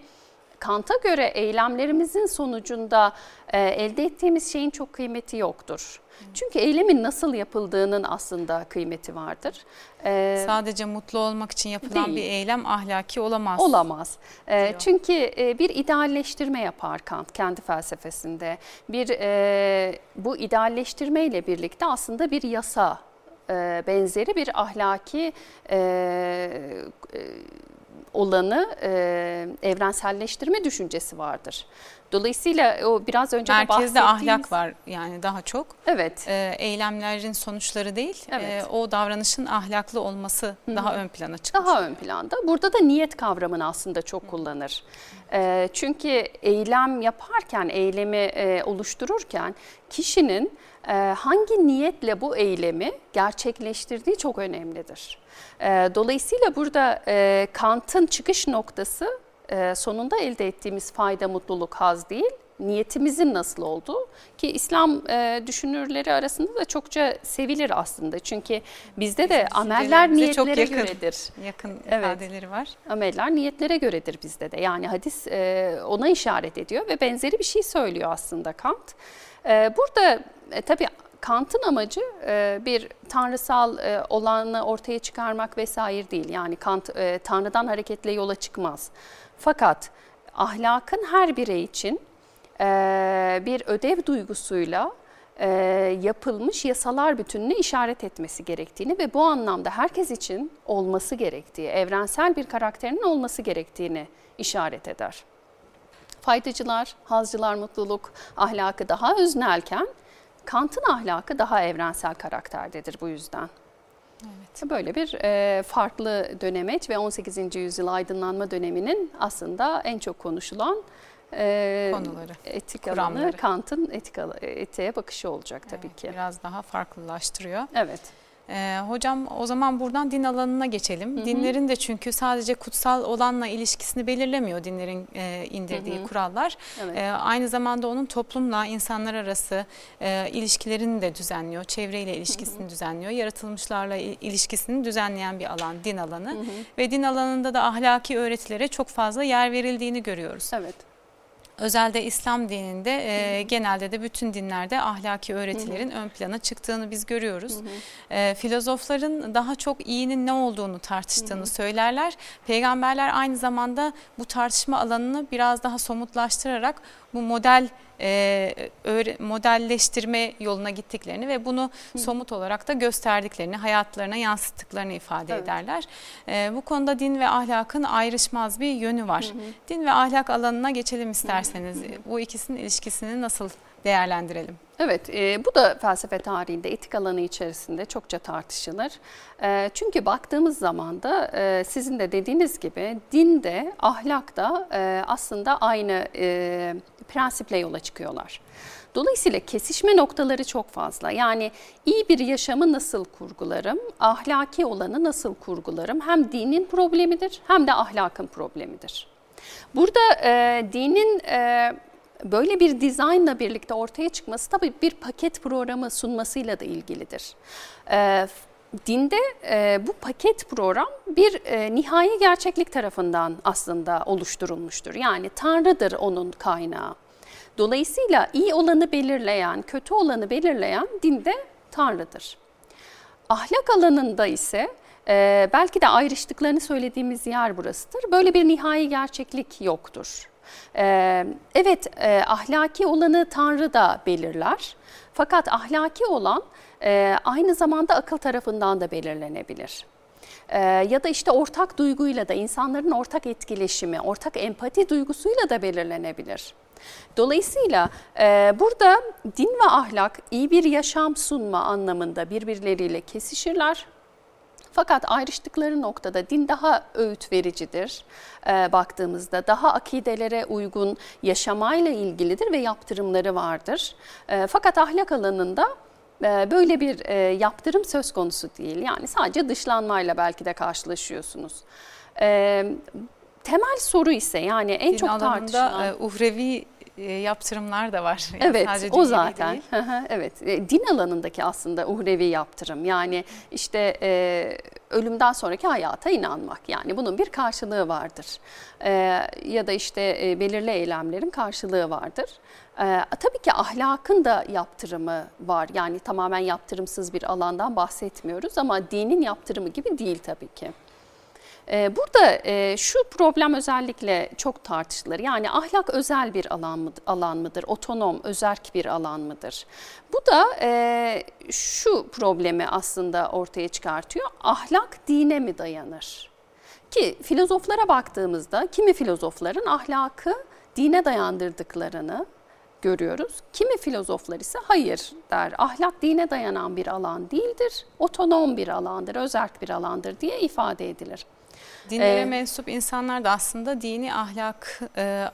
Kant'a göre eylemlerimizin sonucunda e, elde ettiğimiz şeyin çok kıymeti yoktur. Çünkü eylemin nasıl yapıldığının aslında kıymeti vardır. Ee, Sadece mutlu olmak için yapılan değil. bir eylem ahlaki olamaz. Olamaz. Ee, çünkü e, bir idealleştirme yapar Kant kendi felsefesinde. Bir e, bu idealleştirme ile birlikte aslında bir yasa e, benzeri bir ahlaki e, e, olanı e, evrenselleştirme düşüncesi vardır. Dolayısıyla o biraz önce Merkezde de ahlak var yani daha çok. Evet. E, eylemlerin sonuçları değil, evet. e, o davranışın ahlaklı olması Hı-hı. daha ön plana çıkmış. Daha ön planda. Burada da niyet kavramını aslında çok kullanır. E, çünkü eylem yaparken, eylemi e, oluştururken kişinin e, hangi niyetle bu eylemi gerçekleştirdiği çok önemlidir. E, dolayısıyla burada e, Kant'ın çıkış noktası e, sonunda elde ettiğimiz fayda, mutluluk, haz değil, niyetimizin nasıl olduğu ki İslam e, düşünürleri arasında da çokça sevilir aslında. Çünkü bizde de ameller niyetlere çok yakın, göredir. Yakın evet. ifadeleri var. Ameller niyetlere göredir bizde de. Yani hadis e, ona işaret ediyor ve benzeri bir şey söylüyor aslında Kant. E, burada e, tabii Kant'ın amacı e, bir tanrısal e, olanı ortaya çıkarmak vesaire değil. Yani Kant e, Tanrı'dan hareketle yola çıkmaz. Fakat ahlakın her birey için bir ödev duygusuyla yapılmış yasalar bütününe işaret etmesi gerektiğini ve bu anlamda herkes için olması gerektiği, evrensel bir karakterinin olması gerektiğini işaret eder. Faydacılar, hazcılar mutluluk ahlakı daha öznelken Kant'ın ahlakı daha evrensel karakterdedir bu yüzden. Evet. Böyle bir e, farklı dönemeç ve 18. yüzyıl aydınlanma döneminin aslında en çok konuşulan e, konuları, etik kuramları. alanı Kant'ın etik etiğe bakışı olacak tabii evet, ki. Biraz daha farklılaştırıyor. Evet. Ee, hocam o zaman buradan din alanına geçelim. Hı hı. Dinlerin de çünkü sadece kutsal olanla ilişkisini belirlemiyor dinlerin e, indirdiği hı hı. kurallar. Evet. E, aynı zamanda onun toplumla insanlar arası e, ilişkilerini de düzenliyor. Çevreyle ilişkisini hı hı. düzenliyor. Yaratılmışlarla ilişkisini düzenleyen bir alan din alanı. Hı hı. Ve din alanında da ahlaki öğretilere çok fazla yer verildiğini görüyoruz. Evet. Özelde İslam dininde e, genelde de bütün dinlerde ahlaki öğretilerin hı hı. ön plana çıktığını biz görüyoruz. Hı hı. E, filozofların daha çok iyinin ne olduğunu tartıştığını hı hı. söylerler. Peygamberler aynı zamanda bu tartışma alanını biraz daha somutlaştırarak bu model e, modelleştirme yoluna gittiklerini ve bunu Hı. somut olarak da gösterdiklerini, hayatlarına yansıttıklarını ifade evet. ederler. E, bu konuda din ve ahlakın ayrışmaz bir yönü var. Hı hı. Din ve ahlak alanına geçelim isterseniz. Hı hı. Bu ikisinin ilişkisini nasıl değerlendirelim? Evet, e, bu da felsefe tarihinde etik alanı içerisinde çokça tartışılır. E, çünkü baktığımız zaman da e, sizin de dediğiniz gibi din de ahlak da e, aslında aynı e, prensiple yola çıkıyorlar. Dolayısıyla kesişme noktaları çok fazla. Yani iyi bir yaşamı nasıl kurgularım, ahlaki olanı nasıl kurgularım hem dinin problemidir hem de ahlakın problemidir. Burada e, dinin e, böyle bir dizaynla birlikte ortaya çıkması tabii bir paket programı sunmasıyla da ilgilidir. E, dinde e, bu paket program bir e, nihai gerçeklik tarafından aslında oluşturulmuştur. Yani Tanrı'dır onun kaynağı. Dolayısıyla iyi olanı belirleyen, kötü olanı belirleyen dinde Tanrı'dır. Ahlak alanında ise e, belki de ayrıştıklarını söylediğimiz yer burasıdır. Böyle bir nihai gerçeklik yoktur. E, evet e, ahlaki olanı Tanrı da belirler. Fakat ahlaki olan e, aynı zamanda akıl tarafından da belirlenebilir. E, ya da işte ortak duyguyla da insanların ortak etkileşimi, ortak empati duygusuyla da belirlenebilir. Dolayısıyla e, burada din ve ahlak iyi bir yaşam sunma anlamında birbirleriyle kesişirler. Fakat ayrıştıkları noktada din daha öğüt vericidir e, baktığımızda. Daha akidelere uygun yaşamayla ilgilidir ve yaptırımları vardır. E, fakat ahlak alanında e, böyle bir e, yaptırım söz konusu değil. Yani sadece dışlanmayla belki de karşılaşıyorsunuz. E, temel soru ise yani en din çok tartışılan... Uhrevi yaptırımlar da var. Yani evet sadece o zaten. Değil. evet e, din alanındaki aslında uhrevi yaptırım yani işte e, ölümden sonraki hayata inanmak yani bunun bir karşılığı vardır. E, ya da işte e, belirli eylemlerin karşılığı vardır. E, tabii ki ahlakın da yaptırımı var yani tamamen yaptırımsız bir alandan bahsetmiyoruz ama dinin yaptırımı gibi değil tabii ki. Ee, burada e, şu problem özellikle çok tartışılır. Yani ahlak özel bir alan, mı, alan mıdır, otonom, özerk bir alan mıdır? Bu da e, şu problemi aslında ortaya çıkartıyor. Ahlak dine mi dayanır? Ki filozoflara baktığımızda kimi filozofların ahlakı dine dayandırdıklarını görüyoruz. Kimi filozoflar ise hayır der. Ahlak dine dayanan bir alan değildir, otonom bir alandır, özerk bir alandır diye ifade edilir. Dinlere ee, mensup insanlar da aslında dini ahlak e,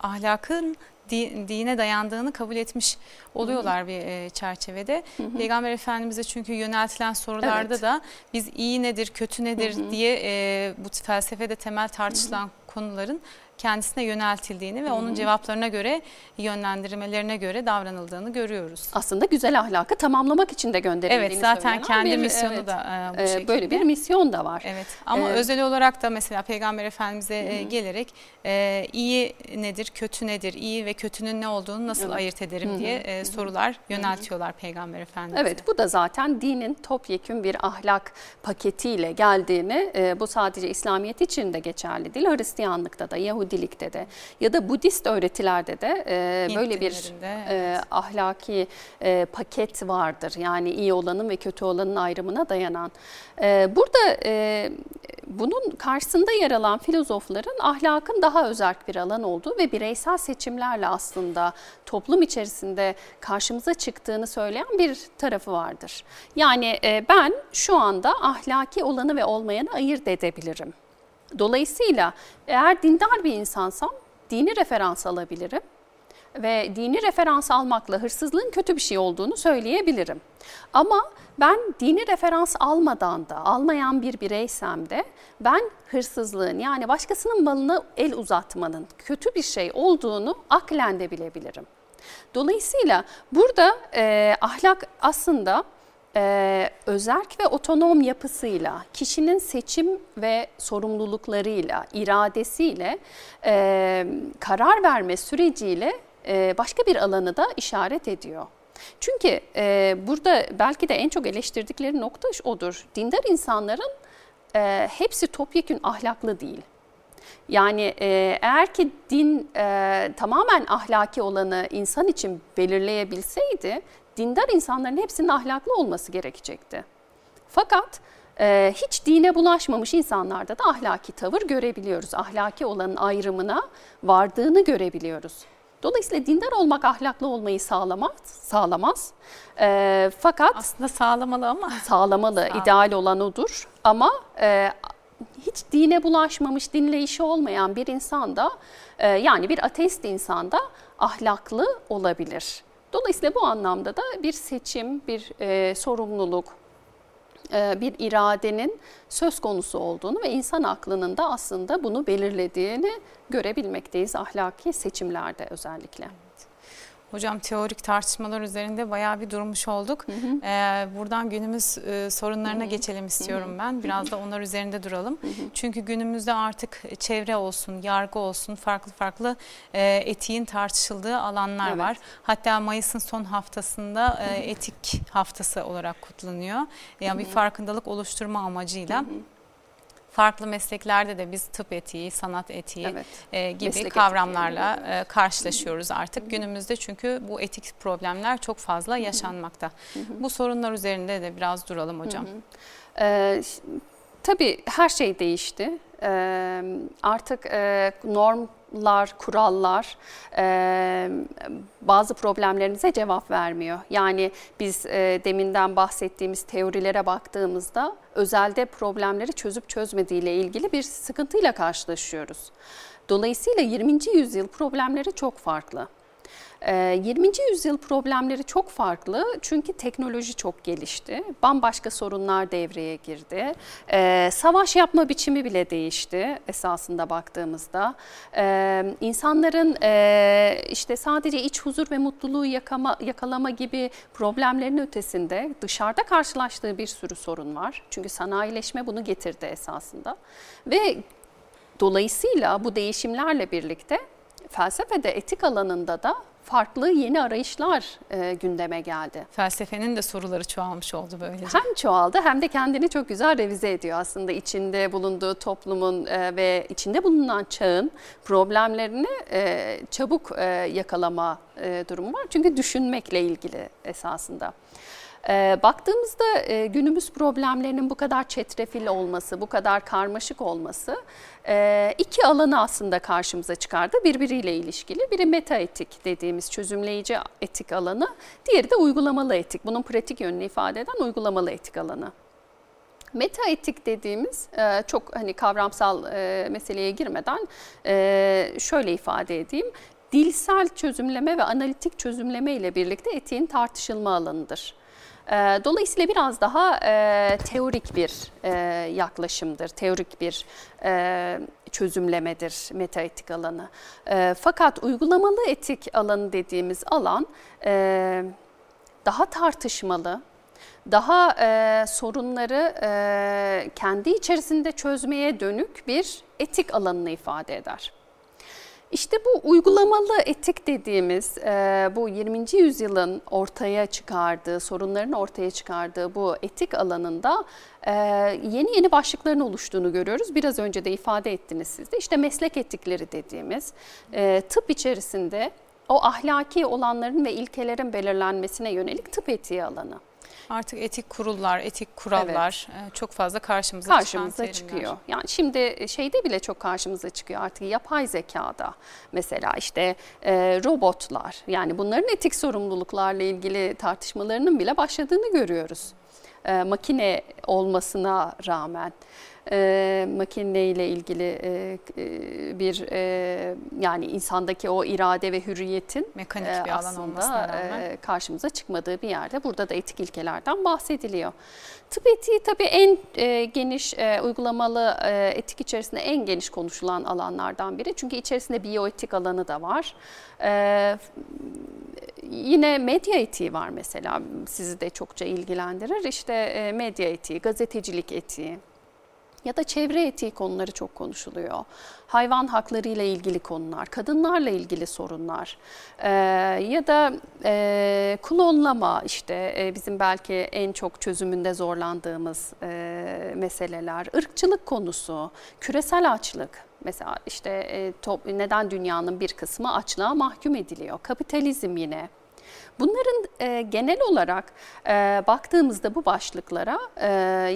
ahlakın di, dine dayandığını kabul etmiş oluyorlar hı. bir e, çerçevede. Hı hı. Peygamber Efendimiz'e çünkü yöneltilen sorularda evet. da biz iyi nedir, kötü nedir hı hı. diye e, bu felsefede temel tartışılan hı hı. konuların kendisine yöneltildiğini ve Hı -hı. onun cevaplarına göre yönlendirmelerine göre davranıldığını görüyoruz. Aslında güzel ahlakı tamamlamak için de gönderildiğini Evet zaten kendi bir, misyonu evet, da e, bu e, şekilde. Böyle bir misyon da var. Evet ama ee, özel olarak da mesela Peygamber Efendimiz'e e, gelerek e, iyi nedir, kötü nedir, iyi ve kötünün ne olduğunu nasıl evet. ayırt ederim Hı -hı. diye e, sorular yöneltiyorlar Hı -hı. Peygamber Efendimiz'e. Evet bu da zaten dinin topyekün bir ahlak paketiyle geldiğini e, bu sadece İslamiyet için de geçerli değil Hristiyanlıkta da Yahudi Yahudilikte de ya da Budist öğretilerde de e, böyle bir e, ahlaki e, paket vardır. Yani iyi olanın ve kötü olanın ayrımına dayanan. E, burada e, bunun karşısında yer alan filozofların ahlakın daha özerk bir alan olduğu ve bireysel seçimlerle aslında toplum içerisinde karşımıza çıktığını söyleyen bir tarafı vardır. Yani e, ben şu anda ahlaki olanı ve olmayanı ayırt edebilirim. Dolayısıyla eğer dindar bir insansam dini referans alabilirim. ve dini referans almakla hırsızlığın kötü bir şey olduğunu söyleyebilirim. Ama ben dini referans almadan da, almayan bir bireysem de ben hırsızlığın yani başkasının malına el uzatmanın kötü bir şey olduğunu aklen de bilebilirim. Dolayısıyla burada e, ahlak aslında e, özerk ve otonom yapısıyla, kişinin seçim ve sorumluluklarıyla, iradesiyle, e, karar verme süreciyle e, başka bir alanı da işaret ediyor. Çünkü e, burada belki de en çok eleştirdikleri nokta odur. Dindar insanların e, hepsi topyekün ahlaklı değil. Yani e, eğer ki din e, tamamen ahlaki olanı insan için belirleyebilseydi, dindar insanların hepsinin ahlaklı olması gerekecekti. Fakat e, hiç dine bulaşmamış insanlarda da ahlaki tavır görebiliyoruz. Ahlaki olanın ayrımına vardığını görebiliyoruz. Dolayısıyla dindar olmak ahlaklı olmayı sağlamaz. sağlamaz. E, fakat aslında sağlamalı ama sağlamalı, sağlamalı. ideal olan odur. Ama e, hiç dine bulaşmamış, dinle işi olmayan bir insan da e, yani bir ateist insan da ahlaklı olabilir. Dolayısıyla bu anlamda da bir seçim, bir e, sorumluluk, e, bir iradenin söz konusu olduğunu ve insan aklının da aslında bunu belirlediğini görebilmekteyiz ahlaki seçimlerde özellikle. Hocam teorik tartışmalar üzerinde bayağı bir durmuş olduk. Hı hı. Ee, buradan günümüz e, sorunlarına hı hı. geçelim istiyorum hı hı. ben. Biraz da onlar üzerinde duralım. Hı hı. Çünkü günümüzde artık çevre olsun, yargı olsun farklı farklı e, etiğin tartışıldığı alanlar evet. var. Hatta Mayıs'ın son haftasında e, etik haftası olarak kutlanıyor. Yani hı hı. bir farkındalık oluşturma amacıyla. Hı hı farklı mesleklerde de biz tıp etiği, sanat etiği evet. e, gibi Meslek kavramlarla etiği. e, karşılaşıyoruz artık. Günümüzde çünkü bu etik problemler çok fazla yaşanmakta. Bu sorunlar üzerinde de biraz duralım hocam. Ee, tabii her şey değişti. Ee, artık e, norm normlar, kurallar e, bazı problemlerinize cevap vermiyor. Yani biz e, deminden bahsettiğimiz teorilere baktığımızda özelde problemleri çözüp çözmediğiyle ilgili bir sıkıntıyla karşılaşıyoruz. Dolayısıyla 20. yüzyıl problemleri çok farklı. 20. Ee, yüzyıl problemleri çok farklı çünkü teknoloji çok gelişti. Bambaşka sorunlar devreye girdi. Ee, savaş yapma biçimi bile değişti esasında baktığımızda. Ee, insanların e, işte sadece iç huzur ve mutluluğu yakama, yakalama gibi problemlerin ötesinde dışarıda karşılaştığı bir sürü sorun var. Çünkü sanayileşme bunu getirdi esasında. Ve dolayısıyla bu değişimlerle birlikte felsefede etik alanında da farklı yeni arayışlar e, gündeme geldi. Felsefenin de soruları çoğalmış oldu böylece. Hem çoğaldı hem de kendini çok güzel revize ediyor aslında içinde bulunduğu toplumun e, ve içinde bulunan çağın problemlerini e, çabuk e, yakalama e, durumu var. Çünkü düşünmekle ilgili esasında. E, baktığımızda e, günümüz problemlerinin bu kadar çetrefil olması, bu kadar karmaşık olması e, iki alanı aslında karşımıza çıkardı birbiriyle ilişkili. Biri meta etik dediğimiz çözümleyici etik alanı, diğeri de uygulamalı etik. Bunun pratik yönünü ifade eden uygulamalı etik alanı. Meta etik dediğimiz e, çok hani kavramsal e, meseleye girmeden e, şöyle ifade edeyim. Dilsel çözümleme ve analitik çözümleme ile birlikte etiğin tartışılma alanıdır. Ee, dolayısıyla biraz daha e, teorik bir e, yaklaşımdır, teorik bir e, çözümlemedir metaetik alanı. Fakat uygulamalı etik alanı dediğimiz alan daha tartışmalı, daha e, sorunları e, kendi içerisinde çözmeye dönük bir etik alanını ifade eder. İşte bu uygulamalı etik dediğimiz e, bu 20. yüzyılın ortaya çıkardığı, sorunların ortaya çıkardığı bu etik alanında e, yeni yeni başlıkların oluştuğunu görüyoruz. Biraz önce de ifade ettiniz siz de. İşte meslek etikleri dediğimiz e, tıp içerisinde o ahlaki olanların ve ilkelerin belirlenmesine yönelik tıp etiği alanı. Artık etik kurullar, etik kurallar evet. E, çok fazla karşımıza, karşımıza çıkıyor. Yani şimdi şeyde bile çok karşımıza çıkıyor artık yapay zekada mesela işte e, robotlar yani bunların etik sorumluluklarla ilgili tartışmalarının bile başladığını görüyoruz. E, makine olmasına rağmen. E, makineyle ilgili e, e, bir e, yani insandaki o irade ve hürriyetin mekanik bir e, alan rağmen e, karşımıza çıkmadığı bir yerde burada da etik ilkelerden bahsediliyor. Tıp etiği tabii en e, geniş e, uygulamalı e, etik içerisinde en geniş konuşulan alanlardan biri. Çünkü içerisinde biyoetik alanı da var. E, yine medya etiği var mesela sizi de çokça ilgilendirir. İşte e, medya etiği, gazetecilik etiği ya da çevre etiği konuları çok konuşuluyor. Hayvan hakları ile ilgili konular, kadınlarla ilgili sorunlar ee, ya da e, klonlama işte e, bizim belki en çok çözümünde zorlandığımız e, meseleler, ırkçılık konusu, küresel açlık. Mesela işte e, top, neden dünyanın bir kısmı açlığa mahkum ediliyor? Kapitalizm yine. Bunların e, genel olarak e, baktığımızda bu başlıklara e,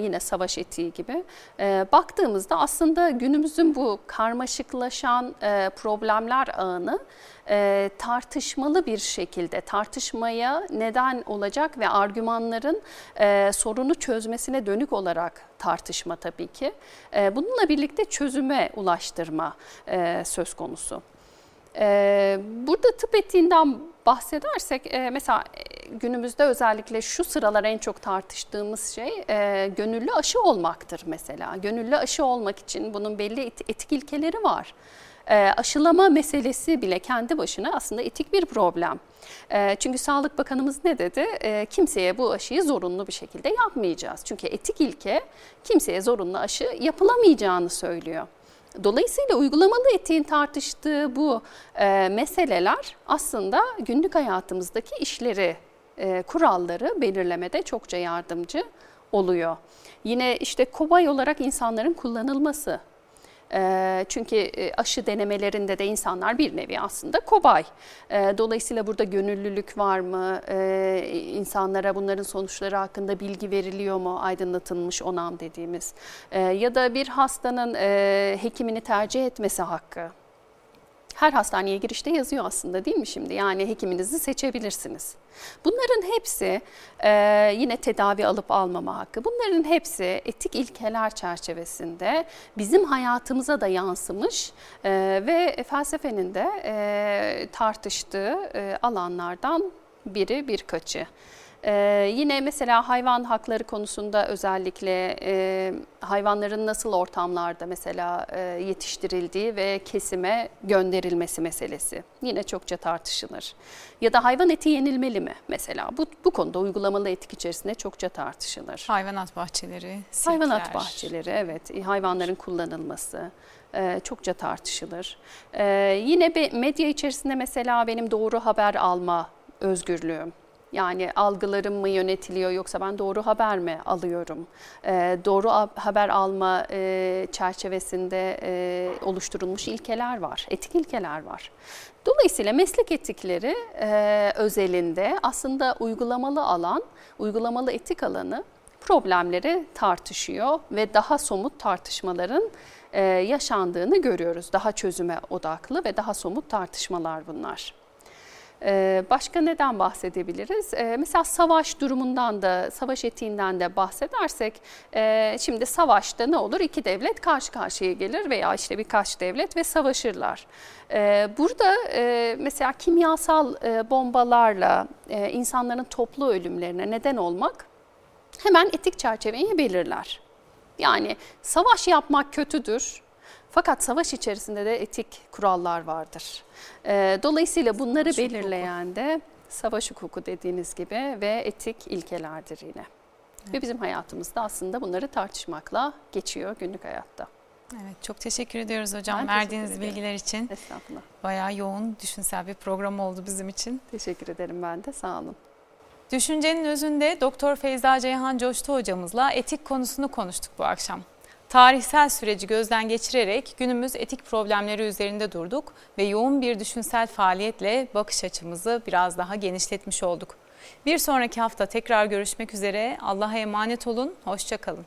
yine savaş etiği gibi e, baktığımızda aslında günümüzün bu karmaşıklaşan e, problemler ağını e, tartışmalı bir şekilde tartışmaya neden olacak ve argümanların e, sorunu çözmesine dönük olarak tartışma tabii ki. E, bununla birlikte çözüme ulaştırma e, söz konusu. E, burada tıp etiğinden bahsedersek e, mesela e, günümüzde özellikle şu sıralar en çok tartıştığımız şey e, gönüllü aşı olmaktır mesela. Gönüllü aşı olmak için bunun belli etik ilkeleri var. aşılama meselesi bile kendi başına aslında etik bir problem. çünkü Sağlık Bakanımız ne dedi? kimseye bu aşıyı zorunlu bir şekilde yapmayacağız. Çünkü etik ilke kimseye zorunlu aşı yapılamayacağını söylüyor. Dolayısıyla uygulamalı etiğin tartıştığı bu e, meseleler aslında günlük hayatımızdaki işleri, e, kuralları belirlemede çokça yardımcı oluyor. Yine işte kobay olarak insanların kullanılması çünkü aşı denemelerinde de insanlar bir nevi aslında kobay. Dolayısıyla burada gönüllülük var mı? İnsanlara bunların sonuçları hakkında bilgi veriliyor mu? Aydınlatılmış onam dediğimiz. Ya da bir hastanın hekimini tercih etmesi hakkı her hastaneye girişte yazıyor aslında değil mi şimdi? Yani hekiminizi seçebilirsiniz. Bunların hepsi e, yine tedavi alıp almama hakkı. Bunların hepsi etik ilkeler çerçevesinde bizim hayatımıza da yansımış e, ve felsefenin de e, tartıştığı e, alanlardan biri birkaçı. Ee, yine mesela hayvan hakları konusunda özellikle e, hayvanların nasıl ortamlarda mesela e, yetiştirildiği ve kesime gönderilmesi meselesi yine çokça tartışılır. Ya da hayvan eti yenilmeli mi mesela bu, bu konuda uygulamalı etik içerisinde çokça tartışılır. Hayvanat bahçeleri, sirkler. Hayvanat bahçeleri evet hayvanların kullanılması e, çokça tartışılır. E, yine medya içerisinde mesela benim doğru haber alma özgürlüğüm yani algılarım mı yönetiliyor yoksa ben doğru haber mi alıyorum? E, doğru haber alma e, çerçevesinde e, oluşturulmuş ilkeler var, etik ilkeler var. Dolayısıyla meslek etikleri e, özelinde aslında uygulamalı alan, uygulamalı etik alanı problemleri tartışıyor ve daha somut tartışmaların e, yaşandığını görüyoruz. Daha çözüme odaklı ve daha somut tartışmalar bunlar. Ee, başka neden bahsedebiliriz? Ee, mesela savaş durumundan da, savaş etiğinden de bahsedersek, e, şimdi savaşta ne olur? İki devlet karşı karşıya gelir veya işte birkaç devlet ve savaşırlar. Ee, burada e, mesela kimyasal e, bombalarla insanların toplu ölümlerine neden olmak hemen etik çerçeveyi belirler. Yani savaş yapmak kötüdür fakat savaş içerisinde de etik kurallar vardır. Ee, dolayısıyla bunları savaş belirleyen hukuku. de savaş hukuku dediğiniz gibi ve etik ilkelerdir yine. Evet. Ve bizim hayatımızda aslında bunları tartışmakla geçiyor günlük hayatta. Evet çok teşekkür ediyoruz hocam ben verdiğiniz bilgiler için. Estağfurullah. Bayağı yoğun düşünsel bir program oldu bizim için. Teşekkür ederim ben de sağ olun. Düşüncenin özünde Doktor Feyza Ceyhan Coştu hocamızla etik konusunu konuştuk bu akşam. Tarihsel süreci gözden geçirerek günümüz etik problemleri üzerinde durduk ve yoğun bir düşünsel faaliyetle bakış açımızı biraz daha genişletmiş olduk. Bir sonraki hafta tekrar görüşmek üzere. Allah'a emanet olun, hoşçakalın.